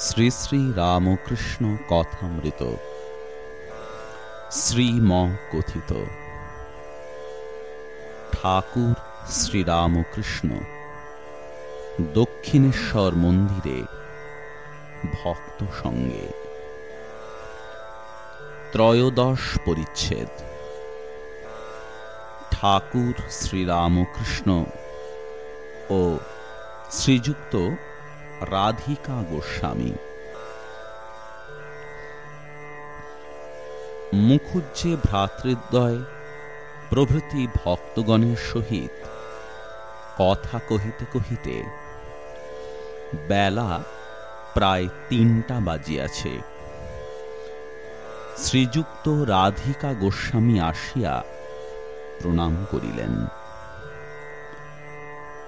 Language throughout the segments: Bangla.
শ্রী শ্রী রামকৃষ্ণ কথামৃত। শ্রীম কথিত ঠাকুর শ্রীরামকৃষ্ণ, দক্ষিণেশ্বর মন্দিরে ভক্ত সঙ্গে। ত্রয়োদশ পরিচ্ছেদ। ঠাকুর শ্রীরামকৃষ্ণ ও শ্রীযুক্ত রাধিকা গোস্বামী। মুখুজ্জে ভ্রাতৃদ্বয়, প্রভৃতি ভক্তগণের সহিত কথা কহিতে কহিতে বেলা প্রায় তিনটা বাজিয়াছে। শ্রীযুক্ত রাধিকা গোস্বামী আসিয়া প্রণাম করিলেন।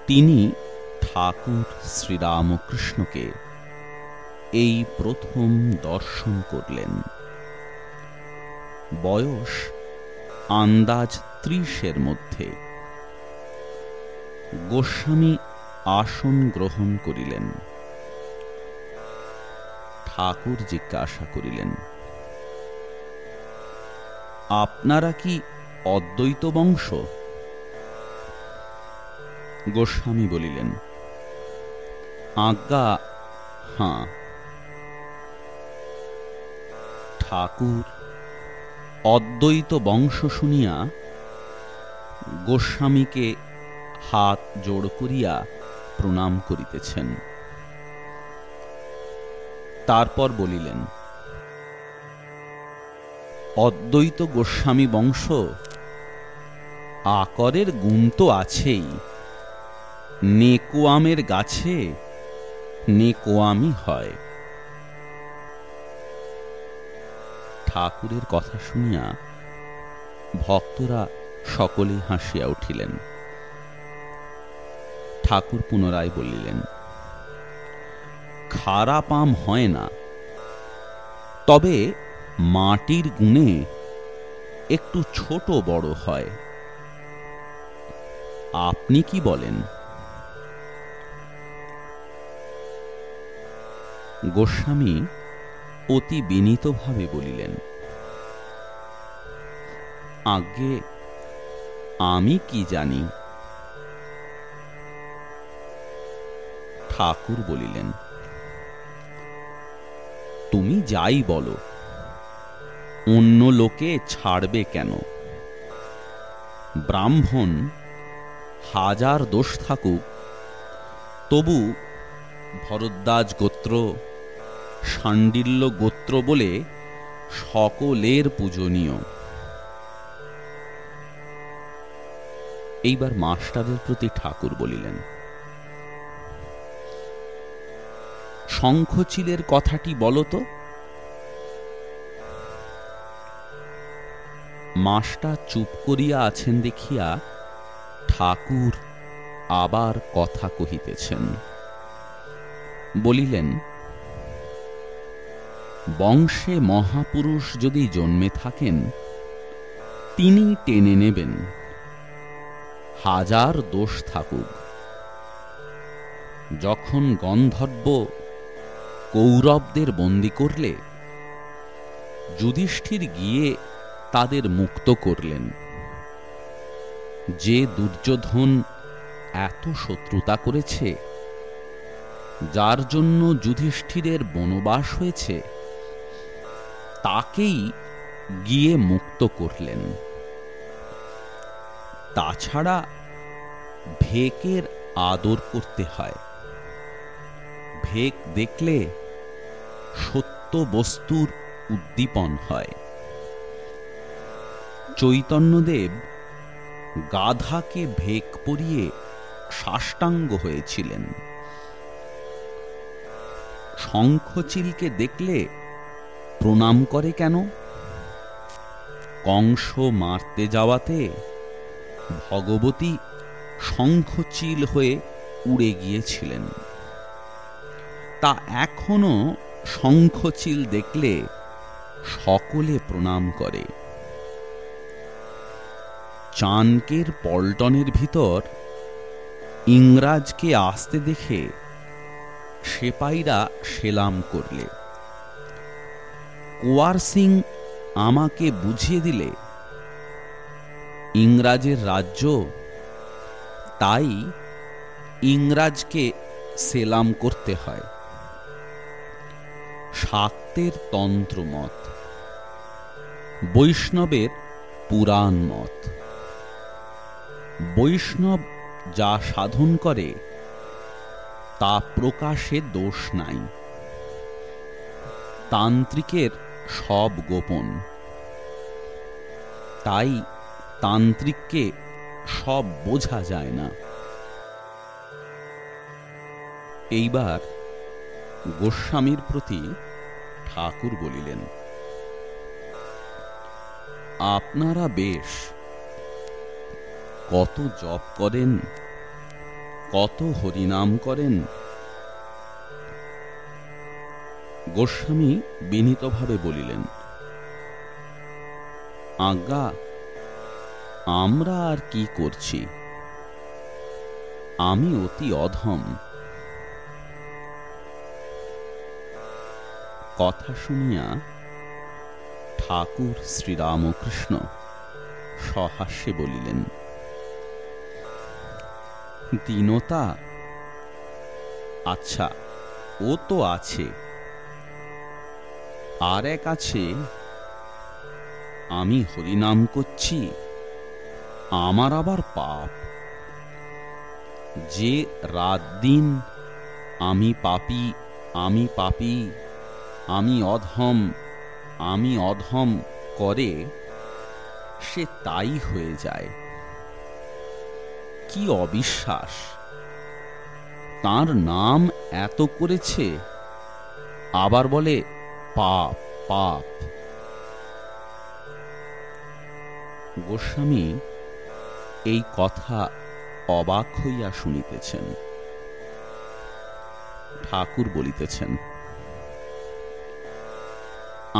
তিনি ঠাকুর শ্রীরামকৃষ্ণকে এই প্রথম দর্শন করলেন। বয়স আন্দাজ ত্রিশের মধ্যে। গোস্বামী আসন গ্রহণ করিলেন। ঠাকুর জিজ্ঞাসা করিলেন, আপনারা কি অদ্বৈত বংশ? গোস্বামী বলিলেন আজ্ঞা, হাঁ। ঠাকুর, অদ্বৈত বংশ শুনিয়া গোস্বামীকে হাত জোড় করিয়া প্রণাম করিতেছেন। তারপর বলিলেন, অদ্বৈত গোস্বামী বংশ, আকরের গুণ তো আছেই। নেকোয়ামের গাছে নেকোয়ামই হয়। ঠাকুরের কথা শুনিয়া ভক্তরা সকলেই হাসিয়া উঠিলেন। ঠাকুর পুনরায় বলিলেন খারাপ আম হয় না। তবে মাটির গুণে একটু ছোট বড় হয়। আপনি কি বলেন? গোস্বামী অতি বিনীতভাবে বলিলেন আগে আমি কি জানি? ঠাকুর বলিলেন, তুমি যাই বলো, অন্য লোকে ছাড়বে কেন? ব্রাহ্মণ হাজার দোষ থাকুক, তবু ভরদ্বাজ গোত্র সাণ্ডিল্য গোত্র বলে সকলের পূজনীয়। এইবার মাস্টারের প্রতি ঠাকুর বলিলেন, শঙ্খচিলের কথাটি বলতো মাস্টার চুপ করিয়া আছেন দেখিয়া ঠাকুর আবার কথা কহিতেছেন। বলিলেন বংশে মহাপুরুষ যদি জন্মে থাকেন, তিনি টেনে নেবেন। হাজার দোষ থাকুক। যখন গন্ধর্ব কৌরবদের বন্দি করলে, যুধিষ্ঠির গিয়ে তাদের মুক্ত করলেন। যে দুর্যোধন এত শত্রুতা করেছে, যার জন্য যুধিষ্ঠিরের বনবাস হয়েছে তাকেই গিয়ে মুক্ত করলেন। তাছাড়া ভেকের আদর করতে হয়। ভেক দেখলে সত্য বস্তুর উদ্দীপন হয়। চৈতন্যদেব গাধাকে ভেক পরিয়ে সাষ্টাঙ্গ হয়েছিলেন। শঙ্খচিলকে দেখলে প্রণাম করে কেন? কংস মারতে যাওয়াতে ভগবতী শঙ্খচিল হয়ে উড়ে গিয়েছিলেন। তা এখনও শঙ্খচিল দেখলে সকলে প্রণাম করে। চানকের পল্টনের ভিতর ইংরাজকে আসতে দেখে সেপাইরা সেলাম করলে। কোয়ার সিং আমাকে বুঝিয়ে দিলে, ইংরাজের রাজ্য, তাই ইংরাজকে সেলাম করতে হয়। শাক্তের তন্ত্রমত বৈষ্ণবের পুরাণ মত। বৈষ্ণব যা সাধন করে, তা প্রকাশে দোষ নাই। তান্ত্রিকের সব গোপন। তাই তান্ত্রিককে সব বোঝা যায় না। এইবার গোস্বামীর প্রতি ঠাকুর বলিলেন, আপনারা বেশ, কত জপ করেন, কত হরিনাম করেন গোস্বামী বিনীতভাবে বলিলেন, আজ্ঞা, আমরা আর কি করছি? আমি অতি অধম। কথা শুনিয়া ঠাকুর শ্রীরামকৃষ্ণ সহাস্যে বলিলেন, দীনতা আচ্ছা ও তো আছে। আর এক আছে, আমি হরিনাম করছি, আমার আবার পাপ। যে রাত দিন আমি পাপি আমি পাপি, আমি অধম আমি অধম করে, সে তাই হয়ে যায়। কি অবিশ্বাস! তার নাম এত করেছে, আবার বলে পাপ পাপ। গোস্বামী এই কথা অবাক হইয়া শুনিতেছেন। ঠাকুর বলিতেছেন,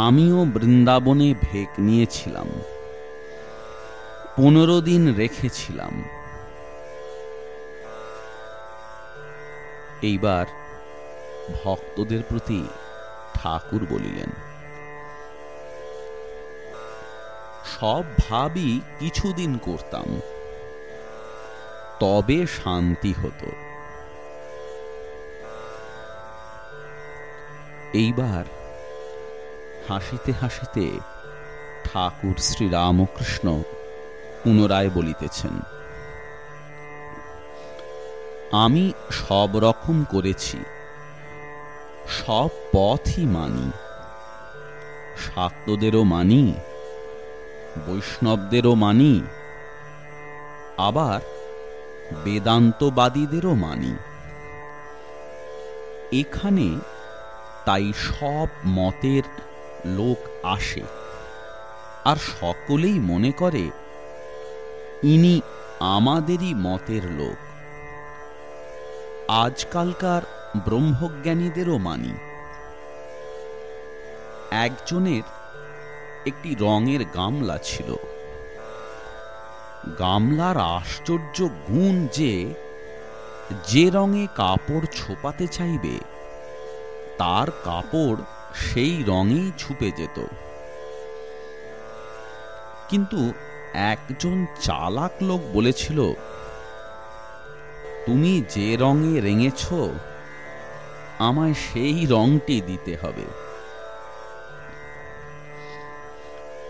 আমিও বৃন্দাবনে ভেক নিয়েছিলাম, পনেরো দিন রেখেছিলাম। এইবার ভক্তদের প্রতি ঠাকুর বলিলেন, সব ভাবই কিছুদিন করতাম, তবে শান্তি হতো। এইবার হাসিতে হাসিতে ঠাকুর শ্রীরামকৃষ্ণ পুনরায় বলিতেছেন, আমি সব রকম করেছি সব পথই মানি। শাক্তদেরও মানি, বৈষ্ণবদেরও মানি, আবার বেদান্তবাদীদেরও মানি। এখানে তাই সব মতের লোক আসে, আর সকলেই মনে করে, ইনি আমাদেরই মতের লোক। আজকালকার ব্রহ্মজ্ঞানীদেরও মানি। একজনের একটি রঙের গামলা ছিল। গামলার আশ্চর্য গুণ যে যে রঙে কাপড় ছোপাতে চাইবে, তার কাপড় সেই রঙেই ছুপে যেত। কিন্তু একজন চালাক লোক বলেছিল, তুমি যে রঙে রেঙেছ আমায় সেই রংটি দিতে হবে।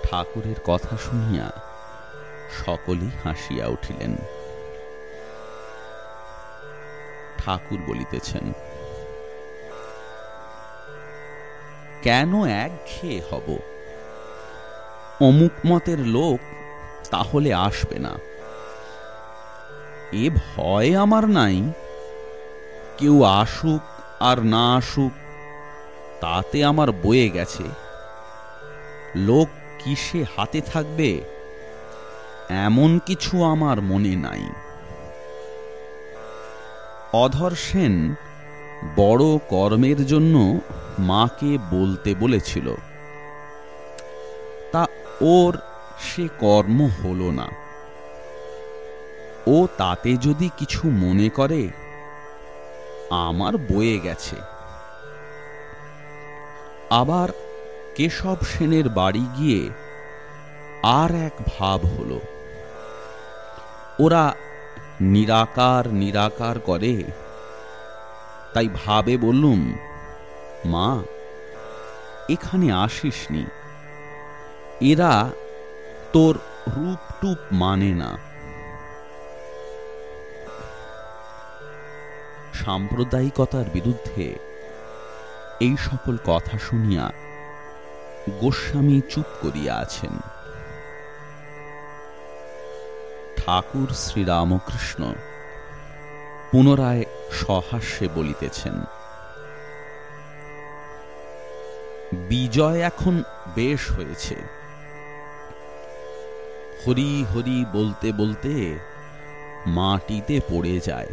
ঠাকুরের কথা শুনিয়া সকলেই হাসিয়া উঠিলেন। ঠাকুর বলিতেছেন, কেন এক একঘেয়ে হব? অমুক মতের লোক তাহলে আসবে না। এ ভয় আমার নাই। কেউ আসুক আর না আসুক, তাতে আমার বয়ে গেছে। লোক কিসে হাতে থাকবে, এমন কিছু আমার মনে নাই। অধর সেন বড় কর্মের জন্য মাকে বলতে বলেছিল, তা ওর সে কর্ম হল না। ও তাতে যদি কিছু মনে করে আমার বয়ে গেছে। আবার কেশব সেনের বাড়ি গিয়ে আর এক ভাব হলো। ওরা নিরাকার নিরাকার করে। তাই ভাবে বললুম, মা, এখানে আসিসনি। এরা তোর রূপটুপ মানে না। সাম্প্রদায়িকতার বিরুদ্ধে এই সকল কথা শুনিয়া গোস্বামী চুপ করিয়া আছেন। ঠাকুর শ্রীরামকৃষ্ণ পুনরায় সহাস্যে বলিতেছেন, বিজয় এখন বেশ হয়েছে। হরি হরি বলতে বলতে মাটিতে পড়ে যায়।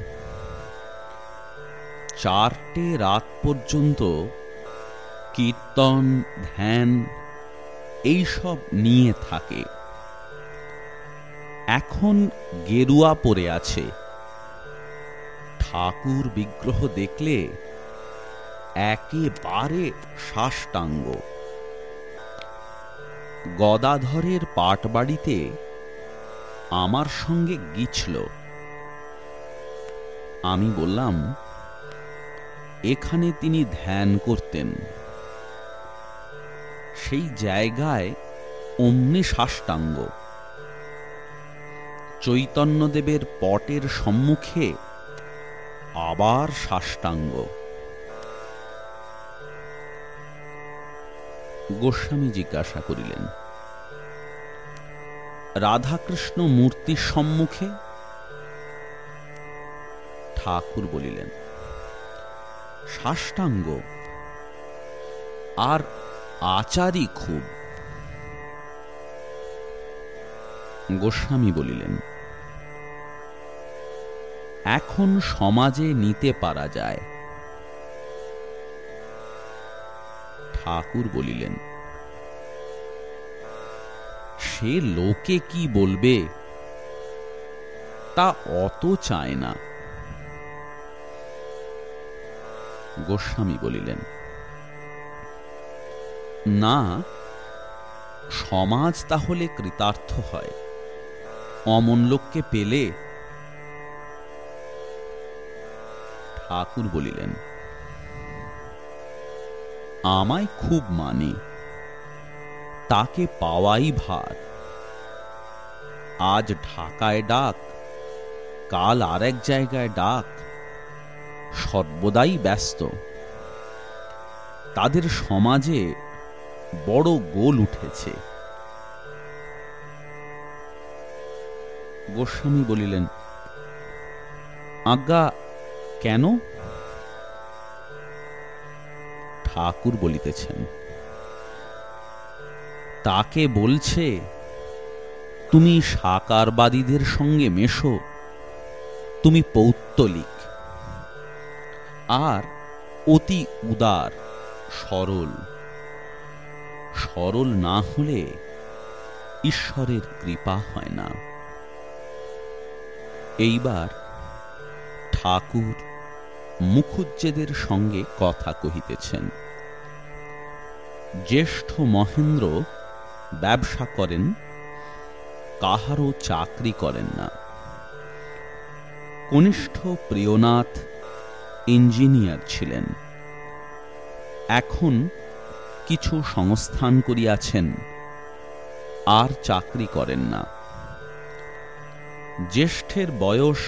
চারটে রাত পর্যন্ত কীর্তন, ধ্যান, এইসব নিয়ে থাকে। এখন গেরুয়া পরে আছে। ঠাকুর বিগ্রহ দেখলে একেবারে সাষ্টাঙ্গ। গদাধরের পাটবাড়িতে আমার সঙ্গে গিছল। আমি বললাম এখানে তিনি ধ্যান করতেন। সেই জায়গায় অমনি সাষ্টাঙ্গ। চৈতন্যদেবের পটের সম্মুখে আবার সাষ্টাঙ্গ। গোস্বামী জিজ্ঞাসা করিলেন, রাধাকৃষ্ণ মূর্তির সম্মুখে? ঠাকুর বলিলেন সাষ্টাঙ্গ। আর আচারই খুব। গোস্বামী বলিলেন, এখন সমাজে নিতে পারা যায়। ঠাকুর বলিলেন, সে লোকে কি বলবে? তা অত চায় না। গোস্বামী বলিলেন, না, সমাজ তাহলে কৃতার্থ হয়। অমন লোককে পেলে ঠাকুর বলিলেন, আমায় খুব মানে তাকে পাওয়াই ভার। আজ ঢাকায় ডাক, কাল আরেক জায়গায় ডাক সর্বদাই ব্যস্ত। তাদের সমাজে বড় গোল উঠেছে। গোস্বামী বলিলেন, আজ্ঞা, কেন? ঠাকুর বলিতেছেন, তাকে বলছে, তুমি সাকারবাদীদের সঙ্গে মেশো, তুমি পৌত্তলিক। আর অতি উদার, সরল। সরল না হলে ঈশ্বরের কৃপা হয় না। এইবার ঠাকুর মুখুজ্জেদের সঙ্গে কথা কহিতেছেন। জ্যেষ্ঠ মহেন্দ্র ব্যবসা করেন, কাহারও চাকরি করেন না। কনিষ্ঠ প্রিয়নাথ ইঞ্জিনিয়ার ছিলেন। এখন কিছু সংস্থান করিয়াছেন, আর চাকরি করেন না। জ্যেষ্ঠের বয়স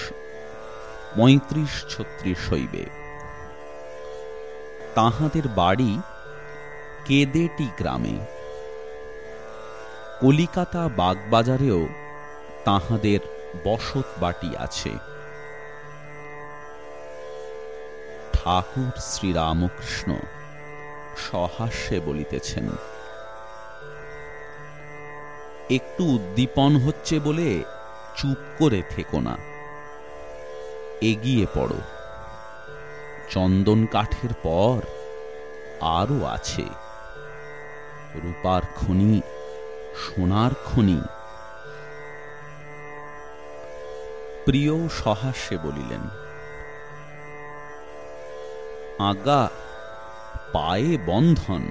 পঁয়ত্রিশ ছত্রিশ হইবে। তাহাদের বাড়ি কেদেটি গ্রামে। কলিকাতা বাগবাজারেও তাহাদের বসত বাটি আছে। ঠাকুর শ্রীরামকৃষ্ণ সহাস্যে বলিতেছেন, একটু উদ্দীপন হচ্ছে বলে চুপ করে থেকো না, এগিয়ে পড়ো। চন্দন কাঠের পর আরও আছে। রূপার খনি, সোনার খনি। প্রিয় সহাস্যে বলিলেন আজ্ঞা পায়ে বন্ধন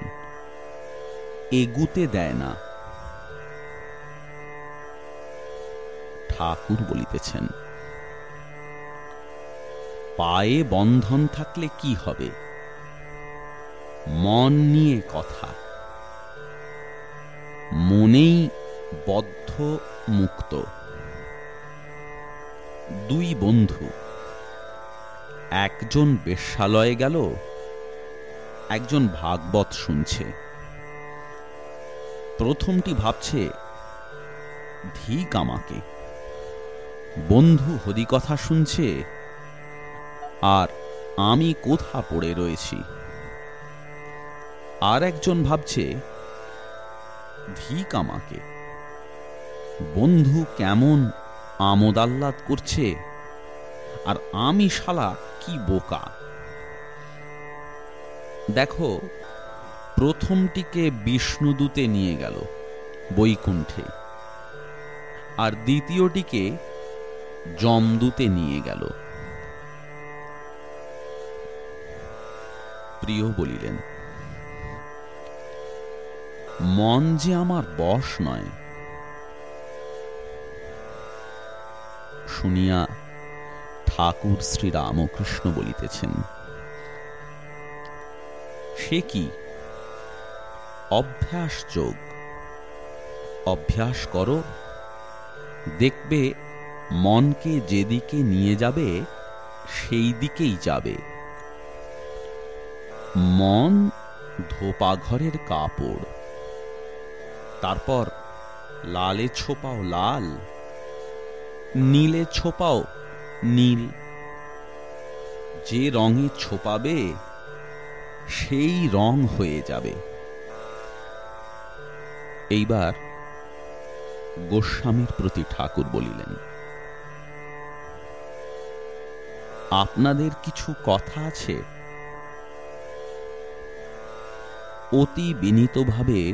এগুতে দেয় না। ঠাকুর বলিতেছেন, পায়ে বন্ধন থাকলে কি হবে? মন নিয়ে কথা। মনেই বদ্ধ মুক্ত। দুই বন্ধু একজন বেশ্যালয়ে গেল। একজন ভাগবত শুনছে। প্রথমটি ভাবছে ধিক আমাকে। বন্ধু হদি কথা শুনছে, আর আমি কোথা পড়ে রয়েছি? আর একজন ভাবছে ধিক আমাকে। বন্ধু কেমন আমোদ আহ্লাদ করছে, আর আমি শালা কি বোকা? দেখো, প্রথমটিকে বিষ্ণুদূতে নিয়ে গেল বৈকুণ্ঠে, আর দ্বিতীয়টিকে জমদূতে নিয়ে গেল। প্রিয় বলিলেন, মন যে আমার বশ নয়। শুনিয়া ঠাকুর শ্রী রামকৃষ্ণ বলিতেছেন। সে কি? অভ্যাস যোগ। অভ্যাস করো। দেখবে মনকে যেদিকে নিয়ে যাবে সেই দিকেই যাবে। মন ধোপা ঘরের কাপড়। তারপর লালে ছোপাও লাল, নীলে ছোপাও নীল। যে রঙে ছোপাবে, সেই রং হয়ে যাবে। এইবার গোস্বামীর প্রতি ঠাকুর বলিলেন, আপনাদের কিছু কথা আছে? অতি বিনীতভাবে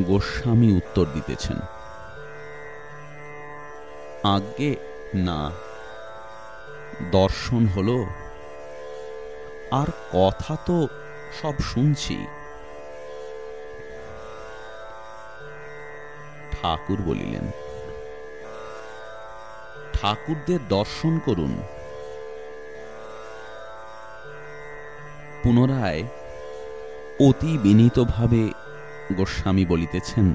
গোস্বামী উত্তর দিতেছেন, আজ্ঞে, না। দর্শন হলো। আর কথা তো সব শুনছি। ঠাকুর বলিলেন, ঠাকুরদের দর্শন করুন। পুনরায় অতি বিনীতভাবে গোস্বামী বলিতেছেন,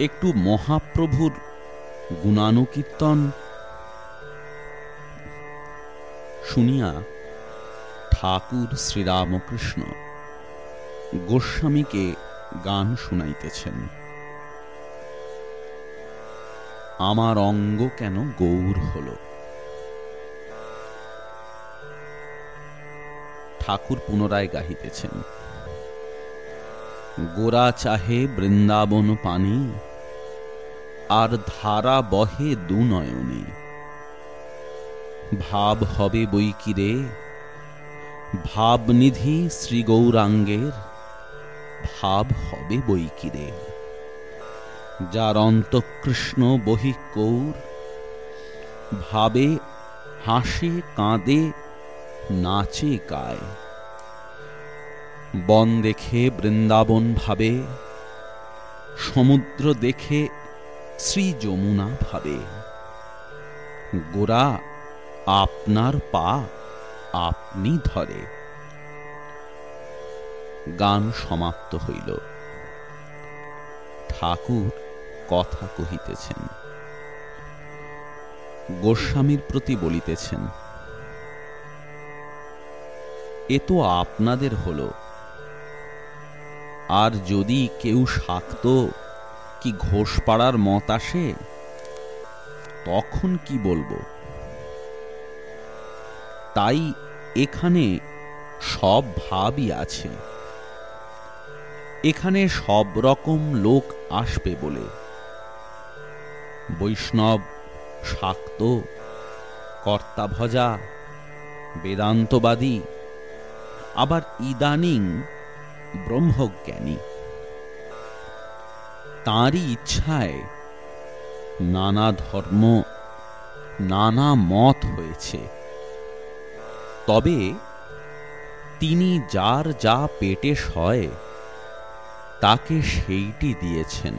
একটু মহাপ্রভুর গুণানুকীর্তন শুনিয়া ঠাকুর শ্রীরামকৃষ্ণ গোস্বামীকে গান শুনাইতেছেন। আমার অঙ্গ কেন গৌর হল? ঠাকুর পুনরায় গাহিতেছেন। গোরা চাহে বৃন্দাবন পানে, আর ধারা বহে দু নয়নে। ভাব হবে বই কিরে ভাবনিধি শ্রী গৌরাঙ্গের, ভাব হবে বই কিরে যার অন্তকৃষ্ণ বহিকৌর ভাবে, হাসে, কাঁদে, নাচে, গায়। বন দেখে বৃন্দাবন ভাবে, সমুদ্র দেখে শ্রী যমুনা ভাবে। গোরা আপনার পা আপনি ধরে। গান সমাপ্ত হইল। ঠাকুর কথা কহিতেছেন। গোস্বামীর প্রতি বলিতেছেন, এ তো আপনাদের হল। আর যদি কেউ শাক্ত কি ঘোষপাড়ার মত আসে, তখন কি বলব? তাই এখানে সব ভাবই আছে। এখানে সব রকম লোক আসবে বলে। বৈষ্ণব, শাক্ত, কর্তাভজা, বেদান্তবাদী, আবার ইদানিং ব্রহ্মজ্ঞানী। তাঁরই ইচ্ছায় নানা ধর্ম, নানা মত হয়েছে। তবে তিনি যার যা পেটে সয়, তাকে সেইটি দিয়েছেন।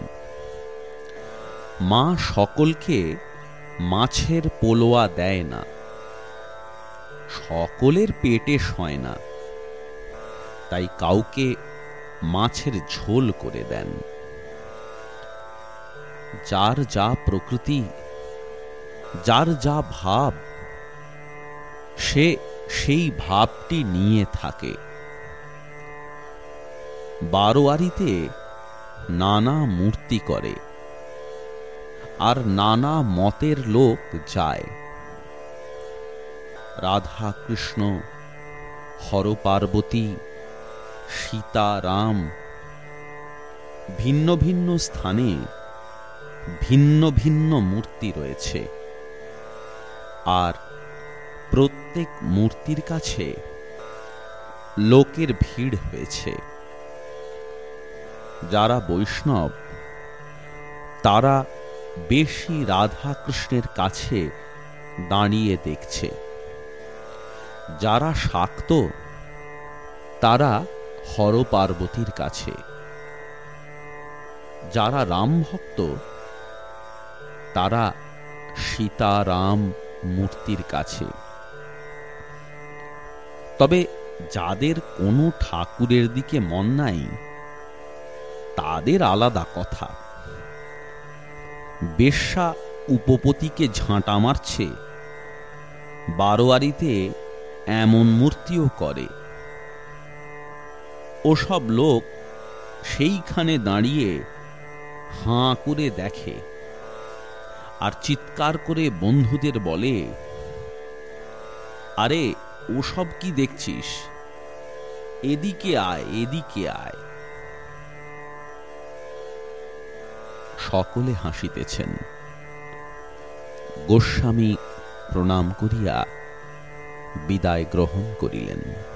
মা সকলকে মাছের পোলোয়া দেয় না, সকলের পেটে সয় না, তাই কাউকে মাছের ঝোল করে দেন। যার যা প্রকৃতি, যার যা ভাব, সে সেই ভাবটি নিয়ে থাকে। বারোয়ারিতে নানা মূর্তি করে আর নানা মতের লোক যায়। রাধা কৃষ্ণ হরপার্বতী সীতা রাম ভিন্ন ভিন্ন স্থানে ভিন্ন ভিন্ন মূর্তি রয়েছে। আর প্রত্যেক মূর্তির কাছে লোকের ভিড় হয়েছে। যারা বৈষ্ণব, তারা বেশি রাধা কৃষ্ণের কাছে দাঁড়িয়ে দেখছে। যারা শাক্ত, তারা হর পার্বতীর কাছে। যারা রাম ভক্ত, তারা সীতারাম মূর্তির কাছে। তবে যাদের কোনো ঠাকুরের দিকে মন নাই, তাদের আলাদা কথা। বেশ্যা উপপতিকে ঝাঁটা মারছে, বারোয়ারিতে এমন মূর্তিও করে। ওসব লোক সেইখানে দাঁড়িয়ে হাঁ করে দেখে আর চিৎকার করে বন্ধুদের বলে, আরে ওসব কি দেখছিস? এদিকে আয় এদিকে আয়। সকলে হাসিতেছেন। গোস্বামী প্রণাম করিয়া বিদায় গ্রহণ করিলেন।